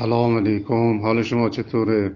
سلام علیکم. حال شما چطوره؟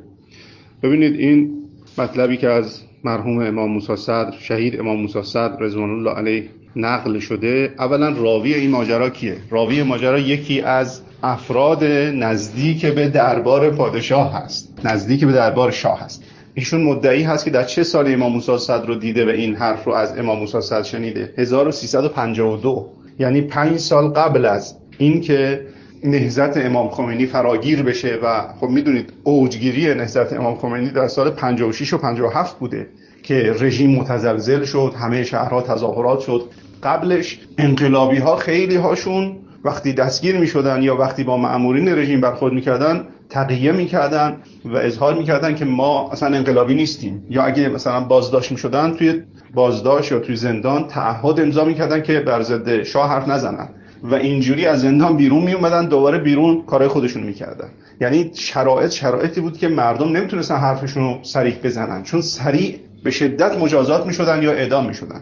ببینید این مطلبی که از مرحوم امام موسی صدر شهید امام موسی صدر رضوان الله علیه نقل شده اولا راوی این ماجرا کیه؟ راوی ماجرا یکی از افراد نزدیک به دربار پادشاه هست. نزدیک به دربار شاه هست. ایشون مدعی هست که در چه سال امام موسی صدر رو دیده و این حرف رو از امام موسی صدر شنیده؟ 1352 یعنی پنج سال قبل از اینکه نهزت امام خمینی فراگیر بشه و خب می‌دونید اوجگیری نهزت امام خمینی در سال 56 و 57 بوده که رژیم متزلزل شد همه شهرها تظاهرات شد. قبلش انقلابی ها خیلی هاشون وقتی دستگیر می شدن یا وقتی با معمورین رژیم برخورد می‌کردن تقیه می‌کردن و اظهار می‌کردن که ما اصلا انقلابی نیستیم. یا اگه مثلا بازداشت می‌شدن توی بازداشت یا توی زندان تعهد امضا می‌کردن که بر ضد شاه حرف نزنن. و اینجوری از زندان بیرون می اومدن دوباره بیرون کارهای خودشون می‌کردن. یعنی شرایط شرایطی بود که مردم نمی‌تونستن حرفشون رو سریع بزنن چون سریع به شدت مجازات می‌شدن یا اعدام می‌شدن.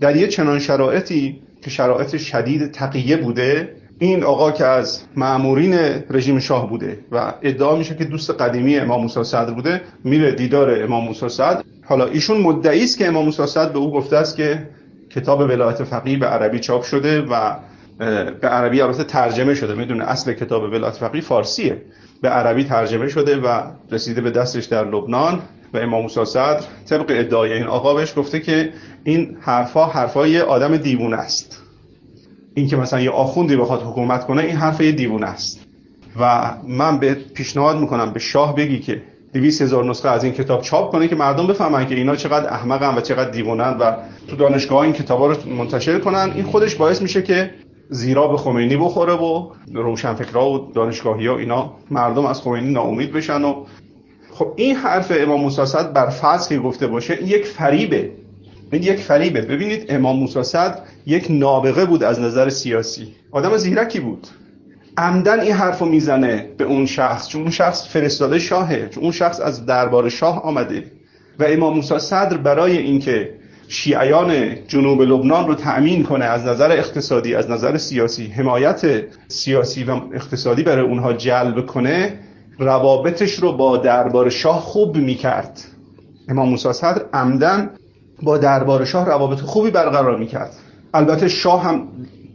در یه چنان شرایطی که شرایط شدید تقیه بوده این آقا که از معمورین رژیم شاه بوده و ادعا میشه که دوست قدیمی امام موسی صدر بوده میره دیدار امام موسی صدر. حالا ایشون مدعی است که امام موسی صدر به او گفته است که کتاب ولایت فقیه به عربی چاپ شده و به عربی البته ترجمه شده می‌دونه اصل کتاب ولایت فقیه فارسیه. به عربی ترجمه شده و رسیده به دستش در لبنان و امام موسی صدر طبق ادعای این آقا بهش گفته که این حرفا حرفای آدم دیوونه است. این که مثلا یه آخوندی بخواد حکومت کنه این حرف یه است. و من به پیشنهاد می‌کنم به شاه بگی که 200 هزار نسخه از این کتاب چاپ کنه که مردم بفهمن که اینا چقدر احمقن و چقدر دیوونن و تو دانشگاه این کتابا رو منتشر کنن. این خودش باعث میشه که زیرا به خمینی بخوره و روشنفکرا و دانشگاهی ها اینا مردم از خمینی ناامید بشن و خب این حرف امام موسی بر که گفته باشه یک فریبه. این یک فریبه. ببینید امام موسی یک نابغه بود از نظر سیاسی. آدم زیرکی بود. عمدن این حرفو می‌زنه به اون شخص چون اون شخص فرستاده شاهه چون اون شخص از دربار شاه آمده. و امام موسی صدر برای اینکه شیعیان جنوب لبنان رو تأمین کنه از نظر اقتصادی از نظر سیاسی حمایت سیاسی و اقتصادی برای اونها جلب کنه روابطش رو با دربار شاه خوب می‌کرد. امام موسی صدر عمدن با دربار شاه روابط خوبی برقرار می‌کرد. البته شاه هم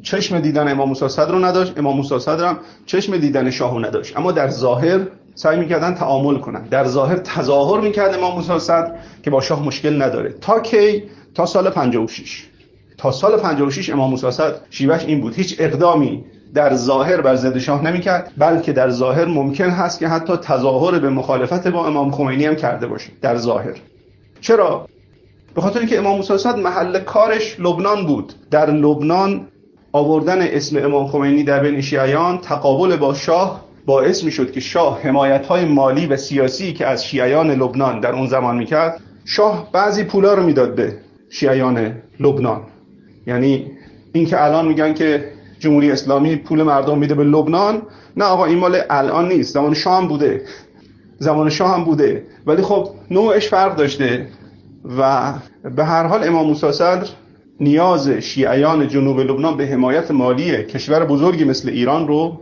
چشم دیدن امام موسی صدر رو نداشت امام موسی صدر هم چشم دیدن شاه رو نداشت. اما در ظاهر سعی می‌کردن تعامل کنن. در ظاهر تظاهر می‌کرد امام موسی صدر که با شاه مشکل نداره. تا کی تا سال 56 تا سال 56 امام موسی شیوهش این بود. هیچ اقدامی در ظاهر بر ضد شاه نمی‌کرد بلکه در ظاهر ممکن هست که حتی تظاهر به مخالفت با امام خمینی هم کرده باشه در ظاهر. چرا؟ به خاطر اینکه امام موسی محل کارش لبنان بود. در لبنان آوردن اسم امام خمینی در بین شیعیان تقابل با شاه باعث می‌شد که شاه حمایت های مالی و سیاسی که از شیعیان لبنان در اون زمان می‌کرد شاه بعضی پولا رو می‌داد به شیعیان لبنان. یعنی اینکه الان میگن که جمهوری اسلامی پول مردم میده به لبنان نه آقا این مال الان نیست زمان شاه هم بوده. زمان شاه هم بوده. ولی خب نوعش فرق داشته و به هر حال امام موسی صدر نیاز شیعیان جنوب لبنان به حمایت مالی کشور بزرگی مثل ایران رو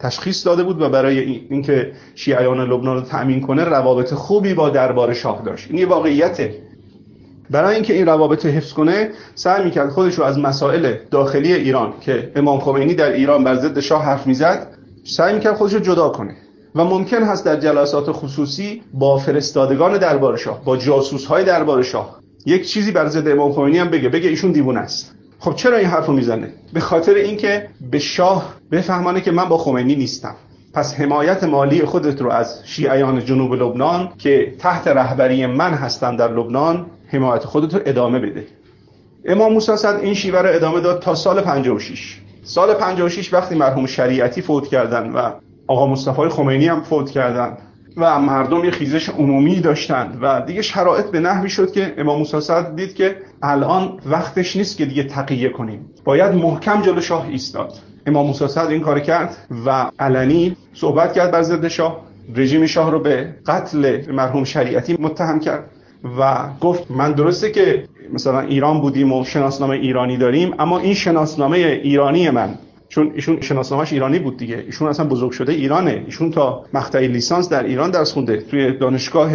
تشخیص داده بود و برای اینکه شیعیان لبنان رو تأمین کنه روابط خوبی با دربار شاه داشت. این یه برای اینکه این روابط حفظ کنه سعی می‌کرد خودش رو از مسائل داخلی ایران که امام خمینی در ایران بر ضد شاه حرف می‌زد سعی می‌کرد خودش رو جدا کنه. و ممکن هست در جلسات خصوصی با فرستادگان دربار شاه با جاسوس های دربار شاه یک چیزی بر ضد امام خمینی هم بگه بگه ایشون دیوونه است. خب چرا این حرفو می‌زنه؟ به خاطر اینکه به شاه بفهمانه که من با خمینی نیستم. پس حمایت مالی خودت رو از شیعیان جنوب لبنان که تحت رهبری من هستن در لبنان حمایت خودت رو ادامه بده. امام موسی صدر این شیوه رو ادامه داد تا سال 56 سال 56 وقتی مرحوم شریعتی فوت کردن و آقا مصطفی خمینی هم فوت کردن و مردم یه خیزش عمومی داشتند و دیگه شرایط به نحوی شد که امام موسی صدر دید که الان وقتش نیست که دیگه تقیه کنیم. باید محکم جلو شاه ایستاد. امام موسی صدر این کار کرد و علنی صحبت کرد بر ضد شاه. رژیم شاه رو به قتل مرحوم شریعتی متهم کرد. و گفت من درسته که مثلا ایران بودیم و شناسنامه ایرانی داریم اما این شناسنامه ایرانی من. چون ایشون شناسنامه‌اش ایرانی بود دیگه. ایشون اصلا بزرگ شده ایرانه. ایشون تا مقطع لیسانس در ایران درس خونده. توی دانشگاه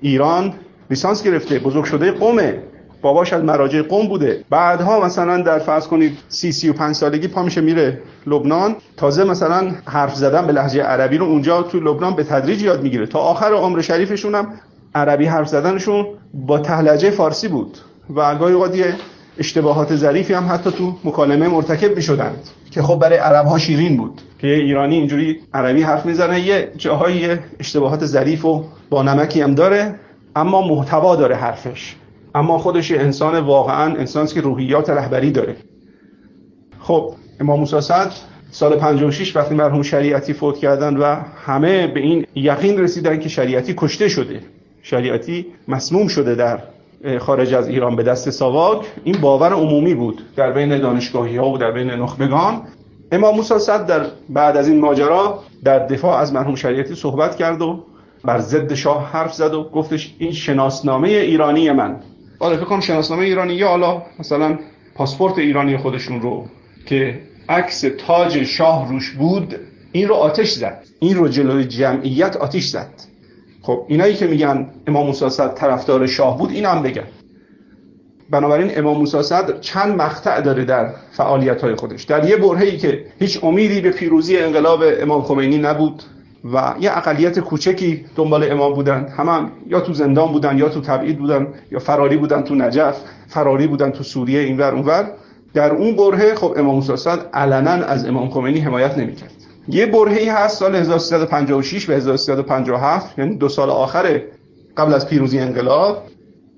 ایران لیسانس گرفته بزرگ شده قومه. باباش از مراجع قوم بوده. بعدها مثلا در فرض کنید سی سی و پنج سالگی پا میشه میره لبنان. تازه مثلا حرف زدن به لحجه عربی رو اونجا تو لبنان به تدریج یاد می‌گیره. تا آخر عمر شریفشون هم عربی حرف زدنشون با تهلجه فارسی بود. و گاهی اوقات اشتباهات ظریفی هم حتی تو مکالمه مرتکب می‌شدند که خب برای عرب ها شیرین بود. که ایرانی اینجوری عربی حرف می‌زنه یه جاهای اشتباهات ظریف و با نمکی هم داره اما محتوا داره حرفش. اما خودش انسان واقعا انسانی که روحیات رهبری داره. خب امام موسی سال 56 وقتی مرحوم شریعتی فوت کردن و همه به این یقین رسیدن که شریعتی کشته شده. شریعتی مسموم شده در خارج از ایران به دست ساواک این باور عمومی بود در بین دانشگاهی ها و در بین نخبگان. امام موسی صدر در بعد از این ماجرا در دفاع از مرحوم شریعتی صحبت کرد و بر ضد شاه حرف زد و گفتش این شناسنامه ایرانی من. حالا فکر کنم شناسنامه ایرانی یا حالا مثلا پاسپورت ایرانی خودشون رو که عکس تاج شاه روش بود این رو آتش زد. این رو جلوی جمعیت آتش زد. خب اینایی که میگن امام موسی صدر طرفدار شاه بود این هم بگن. بنابراین امام موسی صدر چند مقطع داره در فعالیت های خودش. در یه برهه‌ای که هیچ امیدی به پیروزی انقلاب امام خمینی نبود و یه اقلیت کوچکی دنبال امام بودن. همه هم یا تو زندان بودن یا تو تبعید بودن یا فراری بودن تو نجف فراری بودن تو سوریه اینور اونور. در اون برهه خب امام موسی صدر علنا از امام خمینی حمایت نمی‌کرد. یه برهه‌ای هست سال 1356 و 1357 یعنی دو سال آخر قبل از پیروزی انقلاب.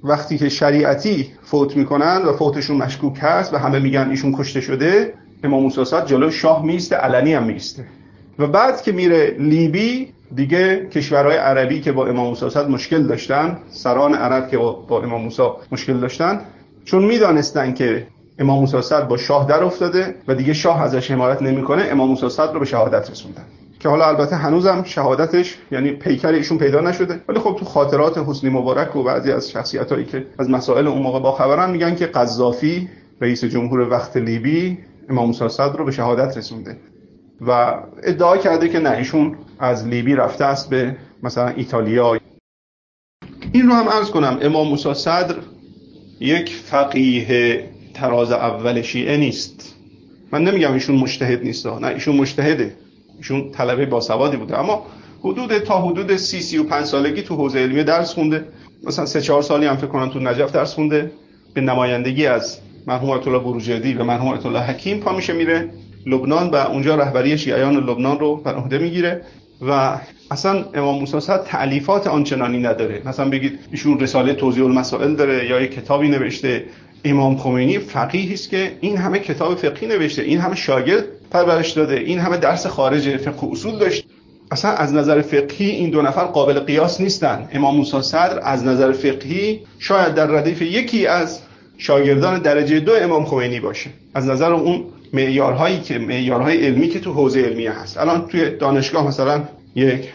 وقتی که شریعتی فوت می‌کنن و فوتشون مشکوک هست و همه میگن ایشون کشته شده امام موسی جلو شاه میسته علنی هم میسته و بعد که میره لیبی دیگه کشورهای عربی که با امام موسی مشکل داشتن سران عرب که با امام موسی مشکل داشتن چون می‌دانستن که امام موسی صدر با شاه در افتاده و دیگه شاه ازش حمایت نمی‌کنه امام موسی صدر رو به شهادت رسوندن. که حالا البته هنوزم شهادتش یعنی پیکر ایشون پیدا نشده. ولی خب تو خاطرات حسنی مبارک و بعضی از شخصیت هایی که از مسائل اون موقع با خبرن میگن که قذافی رئیس جمهور وقت لیبی امام موسی صدر رو به شهادت رسونده. و ادعا کرده که نه ایشون از لیبی رفته است به مثلا ایتالیا. این رو هم عرض کنم امام موسی صدر یک فقیه. تراز اول شیعه نیست. من نمیگم ایشون مجتهد نیست نه ایشون مجتهده. ایشون طلبه باسوادی بوده. اما حدود تا حدود سی سی و پنج سالگی تو حوزه علمی درس خونده. مثلا سه چهار سالی هم فکر کنم تو نجف درس خونده. به نمایندگی از مرحوم آیت الله بروجردی و مرحوم آیت الله حکیم پا میشه میره لبنان و اونجا رهبری شیعیان لبنان رو بر عهده می‌گیره و اصلا امام موسی صدر تعلیفات آنچنانی نداره. مثلا بگید ایشون رساله توضیح المسائل داره یا یک کتابی نوشته. امام خمینی فقیهی است که این همه کتاب فقهی نوشته. این همه شاگرد پرورش داده. این همه درس خارج فقه و اصول داشت. اصلا از نظر فقهی این دو نفر قابل قیاس نیستن. امام موسی صدر از نظر فقهی شاید در ردیف یکی از شاگردان درجه دو امام خمینی باشه. از نظر اون معیارهایی که معیارهای علمی که تو حوزه علمیه هست. الان توی دانشگاه مثلا یک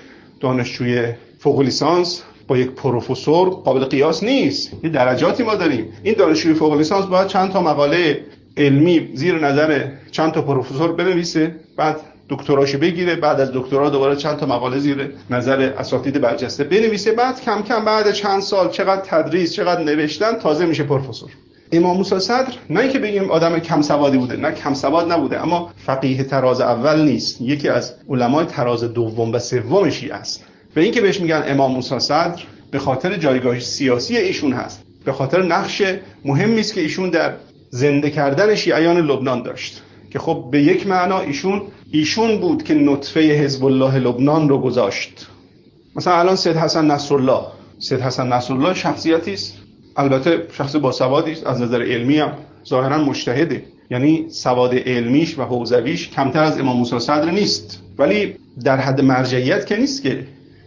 دانشجوی فوق لیسانس با یک پروفسور قابل قیاس نیست. یه درجاتی ما داریم. این دانشجوی فوق لیسانس باید چند تا مقاله علمی زیر نظر چند تا پروفسور بنویسه بعد دکتراشو بگیره بعد از دکترا دوباره چند تا مقاله زیر نظر اساتید برجسته بنویسه بعد کم کم بعد چند سال چقدر تدریس چقدر نوشتن تازه میشه پروفسور. امام موسی صدر نه اینکه بگیم آدم کم سوادی بوده نه کم سواد نبوده اما فقیه تراز اول نیست. یکی از علمای تراز دوم و سوم شیعه است. و اینکه بهش میگن امام موسی صدر به خاطر جایگاه سیاسی ایشون هست. به خاطر نقش مهمی است که ایشون در زنده کردن شیعیان لبنان داشت. که خب به یک معنا ایشون ایشون بود که نطفه حزب الله لبنان رو گذاشت. مثلا الان سید حسن نصرالله. سید حسن نصرالله شخصیتی است. البته شخص با سوادی از نظر علمی هم ظاهرا مجتهده. یعنی سواد علمیش و حوزویش کمتر از امام موسی صدر نیست. ولی در حد مرجعیت که نیست که.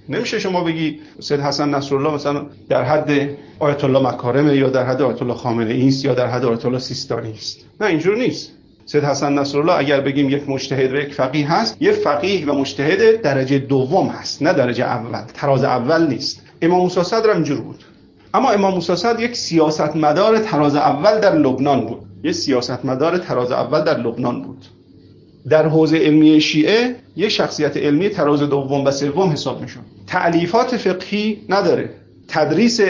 نمیشه شما بگی سید حسن نصرالله مثلا در حد آیت الله مکارمه یا در حد آیت الله خامنه ای است یا در حد آیت الله سیستانی است. نه اینجور نیست. سید حسن نصرالله اگر بگیم یک مجتهد و یک فقیه هست یک فقیه و مجتهد درجه دوم هست نه درجه اول. تراز اول نیست. امام موسی صدر هم اینجور بود. اما امام موسی یک سیاستمدار تراز اول در لبنان بود. یک سیاستمدار تراز اول در لبنان بود. در حوزه علمی شیعه یک شخصیت علمی تراز دوم و سوم حساب میشون تعلیفات فقهی نداره. تدریس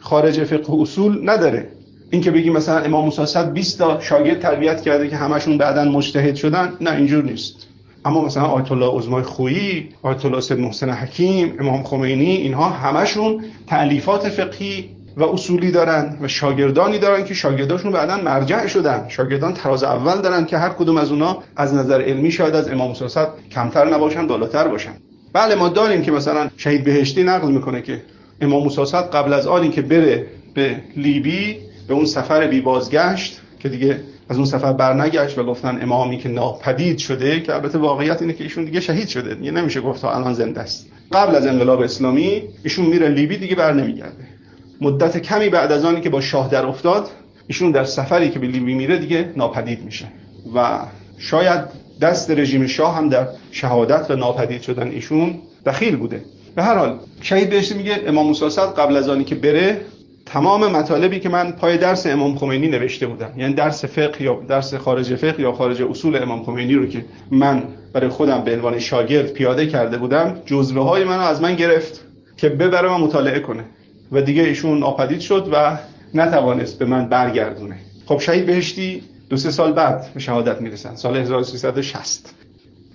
خارج فقه و اصول نداره. اینکه بگی مثلا امام موسی صد 20 تا شاگرد تربیت کرده که همشون بعدا مجتهد شدن نه اینجور نیست. اما مثلا آیت الله عظمای خویی آیت الله سید محسن حکیم امام خمینی اینها همشون تعلیفات فقهی و اصولی دارن و شاگردانی دارن که شاگرداشون بعدا مرجع شدن. شاگردان تراز اول دارن که هر کدوم از اونا از نظر علمی شاید از امام موسی کمتر نباشن بالاتر باشن. بله ما داریم که مثلا شهید بهشتی نقل می‌کنه که امام موسی قبل از آن که بره به لیبی به اون سفر بی بازگشت که دیگه از اون سفر برنگشت و گفتن امامی که ناپدید شده که البته واقعیت اینه که ایشون دیگه شهید شده. دیگه نمیشه گفت تا الان زنده است. قبل از انقلاب اسلامی ایشون میره لیبی دیگه بر نمیگرده. مدت کمی بعد از آنی که با شاه در افتاد ایشون در سفری که به لیبی میره دیگه ناپدید میشه. و شاید دست رژیم شاه هم در شهادت و ناپدید شدن ایشون دخیل بوده. به هر حال شهید بهش میگه امام موسی قبل از آنی که بره تمام مطالبی که من پای درس امام خمینی نوشته بودم یعنی درس فقه یا درس خارج فقه یا خارج اصول امام خمینی رو که من برای خودم به عنوان شاگرد پیاده کرده بودم جزوه های منو از من گرفت که ببره و مطالعه کنه. و دیگه ایشون آپدید شد و نتوانست به من برگردونه. خب شهید بهشتی دو سه سال بعد به شهادت می‌رسن سال 1360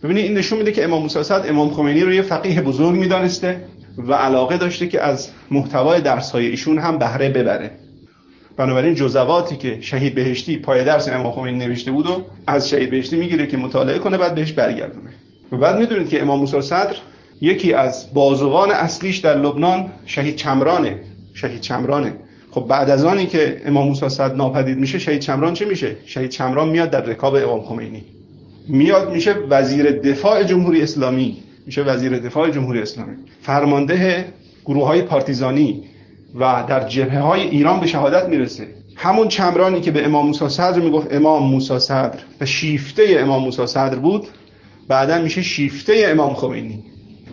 ببینید این نشون میده که امام موسی امام خمینی رو یه فقیه بزرگ می‌دانسته. و علاقه داشته که از محتوای درس های ایشون هم بهره ببره. بنابراین جزواتی که شهید بهشتی پای درس امام خمینی نوشته بود و از شهید بهشتی می‌گیره که مطالعه کنه بعد بهش برگردونه. و بعد می‌دونید که امام موسی صدر یکی از بازوان اصلیش در لبنان شهید چمرانه. شهید چمرانه. خب بعد از آنی که امام موسی صدر ناپدید میشه شهید چمران چه میشه؟ شهید چمران میاد در رکاب امام خمینی. میاد میشه وزیر دفاع جمهوری اسلامی. میشه وزیر دفاع جمهوری اسلامی. فرمانده گروه های پارتیزانی و در جبهه های ایران به شهادت می‌رسه. همون چمرانی که به امام موسی صدر می‌گفت امام موسی صدر. و شیفته امام موسی صدر بود. بعدا میشه شیفته امام خمینی.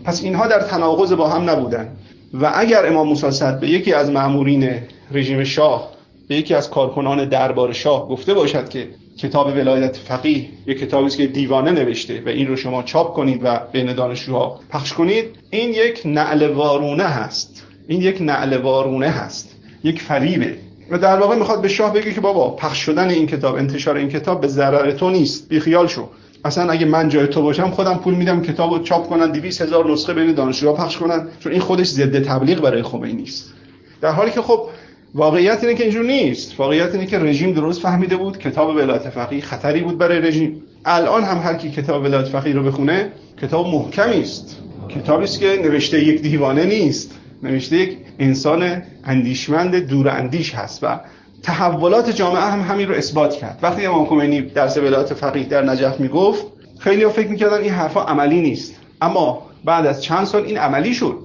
پس اینها در تناقض با هم نبودن. و اگر امام موسی صدر به یکی از مامورین رژیم شاه به یکی از کارکنان دربار شاه گفته باشد که کتاب ولایت فقیه. یک کتابی که دیوانه نوشته و این رو شما چاپ کنید و بین دانشجوها پخش کنید. این یک نعل وارونه هست. این یک نعل وارونه هست. یک فریبه. و در واقع می‌خواد به شاه بگه که بابا پخش شدن این کتاب انتشار این کتاب به ضرر تو نیست. بی خیال شو. اصلا اگه من جای تو باشم خودم پول میدم کتابو چاپ کنن 200 هزار نسخه بین دانشجوها پخش کنن. چون این خودش ضد تبلیغ برای خمینی است. در حالی که خب واقعیت اینه که اینجور نیست. واقعیت اینه که رژیم درست فهمیده بود. کتاب ولایت فقیه خطری بود برای رژیم. الان هم هر کی کتاب ولایت فقیه رو بخونه کتاب محکمی است. کتابی است که نوشته یک دیوانه نیست. نوشته یک انسان اندیشمند دور اندیش هست و تحولات جامعه هم همین رو اثبات کرد. وقتی امام خمینی درس ولایت فقیه در نجف می‌گفت خیلی ها فکر می‌کردن این حرفا عملی نیست. اما بعد از چند سال این عملی شد.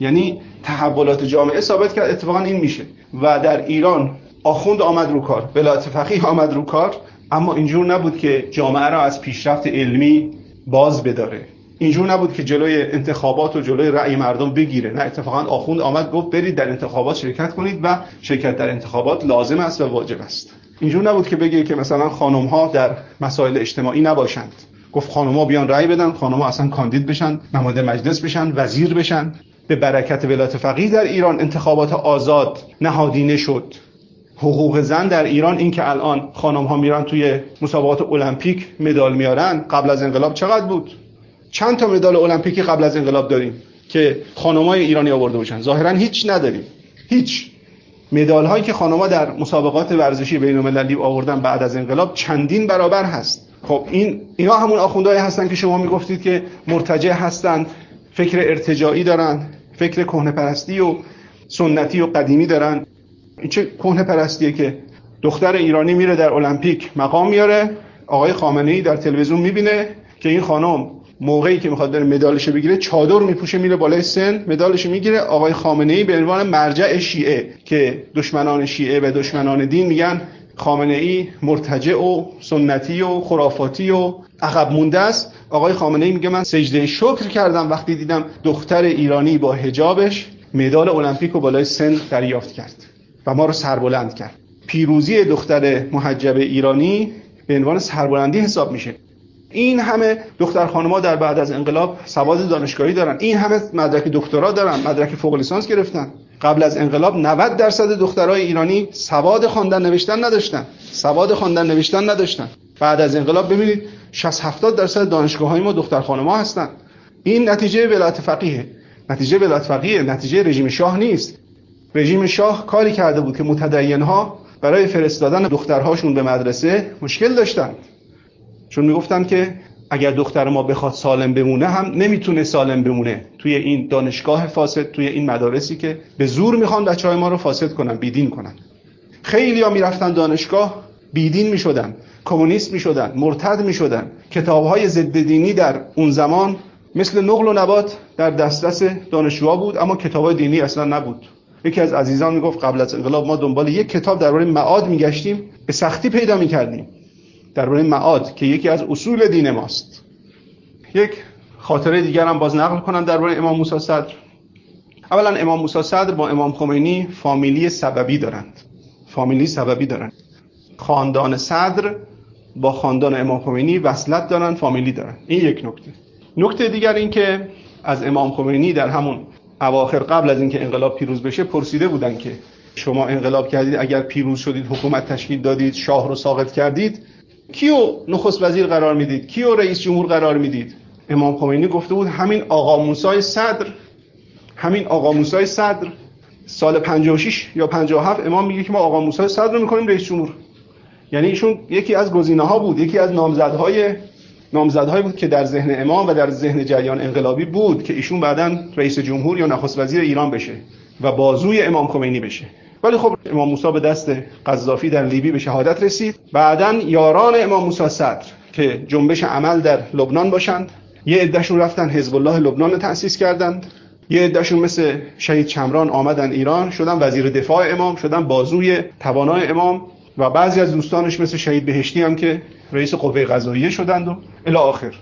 یعنی تحولات جامعه ثابت کرد. اتفاقا این میشه. و در ایران آخوند آمد رو کار ولایت فقیه آمد رو کار اما اینجور نبود که جامعه را از پیشرفت علمی باز بداره. اینجور نبود که جلوی انتخابات و جلوی رأی مردم بگیره. نه اتفاقا آخوند آمد گفت برید در انتخابات شرکت کنید و شرکت در انتخابات لازم است و واجب است. اینجور نبود که بگه که مثلا خانم ها در مسائل اجتماعی نباشند. گفت خانم ها بیان رأی بدن خانم ها اصلا کاندید بشن نماینده مجلس بشن وزیر بشن. به برکت ولایت فقیه در ایران انتخابات آزاد نهادینه شد. حقوق زن در ایران این که الان خانم ها میرن توی مسابقات المپیک مدال میارن قبل از انقلاب چقدر بود؟ چند تا مدال المپیکی قبل از انقلاب داریم که خانمای ایرانی آورده باشن؟ ظاهرا هیچ نداریم. هیچ. مدال هایی که خانم‌ها در مسابقات ورزشی بین المللی آوردن بعد از انقلاب چندین برابر هست. خب این اینا همون آخوندهایی هستن که شما می‌گفتید که مرتجع هستند فکر ارتجاعی دارن. فکر کهنه پرستی و سنتی و قدیمی دارن. این چه کهنه پرستیه که دختر ایرانی میره در المپیک مقام میاره آقای خامنه ای در تلویزیون می‌بینه که این خانم موقعی که می‌خواد بره مدالش بگیره چادر میپوشه میره بالای سن مدالش می‌گیره. آقای خامنه ای به عنوان مرجع شیعه که دشمنان شیعه و دشمنان دین میگن خامنه ای مرتجع و سنتی و خرافاتی و عقب مونده است. آقای خامنه ای میگه من سجده شکر کردم وقتی دیدم دختر ایرانی با حجابش مدال المپیک و بالای سن دریافت کرد و ما رو سربلند کرد. پیروزی دختر محجب ایرانی به عنوان سربلندی حساب میشه. این همه دختر خانم‌ها در بعد از انقلاب سواد دانشگاهی دارن. این همه مدرک دکترا دارن مدرک فوق لیسانس گرفتن. قبل از انقلاب 90 درصد دخترای ایرانی سواد خواندن نوشتن نداشتن. سواد خواندن نوشتن نداشتن. بعد از انقلاب ببینید 60 70 درصد دانشگاه های ما دختر خانم ها هستن. این نتیجه ولایت فقیه نتیجه ولایت فقیه نتیجه رژیم شاه نیست. رژیم شاه کاری کرده بود که متدین ها برای فرستادن دخترهاشون به مدرسه مشکل داشتن چون می‌گفتن که اگر دختر ما بخواد سالم بمونه هم نمی‌تونه سالم بمونه. توی این دانشگاه فاسد توی این مدارسی که به زور می‌خوان بچه های ما رو فاسد کنن بیدین کنن. خیلی ها می‌رفتن دانشگاه بیدین می‌شدن کمونیست می‌شدن مرتد می‌شدن. کتاب های ضد دینی در اون زمان مثل نقل و نبات در دسترس دانشجوها بود اما کتاب های دینی اصلا نبود. یکی از عزیزان می‌گفت قبل از انقلاب ما دنبال یک کتاب درباره معاد میگشتیم به سختی پیدا می‌کردیم. درباره معاد که یکی از اصول دین ماست. یک خاطره دیگر هم باز نقل کنم درباره امام موسی صدر. اولا امام موسی صدر با امام خمینی فامیلی سببی دارند. فامیلی سببی دارند. خاندان صدر با خاندان امام خمینی وصلت دارن فامیلی دارن این یک نکته. نکته دیگر این که از امام خمینی در همون اواخر قبل از اینکه انقلاب پیروز بشه پرسیده بودن که شما انقلاب کردید اگر پیروز شدید حکومت تشکیل دادید شاه رو ساقط کردید کیو نخست وزیر قرار می‌دید؟ کیو رئیس جمهور قرار می‌دید؟ امام خمینی گفته بود همین آقا موسی صدر همین آقا موسی صدر سال 56 یا 57 امام میگه که ما آقا موسی صدر رو می‌کنیم رئیس جمهور. یعنی ایشون یکی از گزینه ها بود یکی از نامزدهای نامزدهایی بود که در ذهن امام و در ذهن جریان انقلابی بود که ایشون بعدا رئیس جمهور یا نخست وزیر ایران بشه و بازوی امام خمینی بشه. ولی خب امام موسی به دست قذافی در لیبی به شهادت رسید. بعدا یاران امام موسی صدر که جنبش عمل در لبنان باشند یه عدهشون رفتن حزب الله لبنان رو تأسیس کردند. یه عدهشون مثل شهید چمران آمدن ایران شدن وزیر دفاع امام شدن بازوی توانای امام و بعضی از دوستانش مثل شهید بهشتی هم که رئیس قوه قضاییه شدند و الی آخر.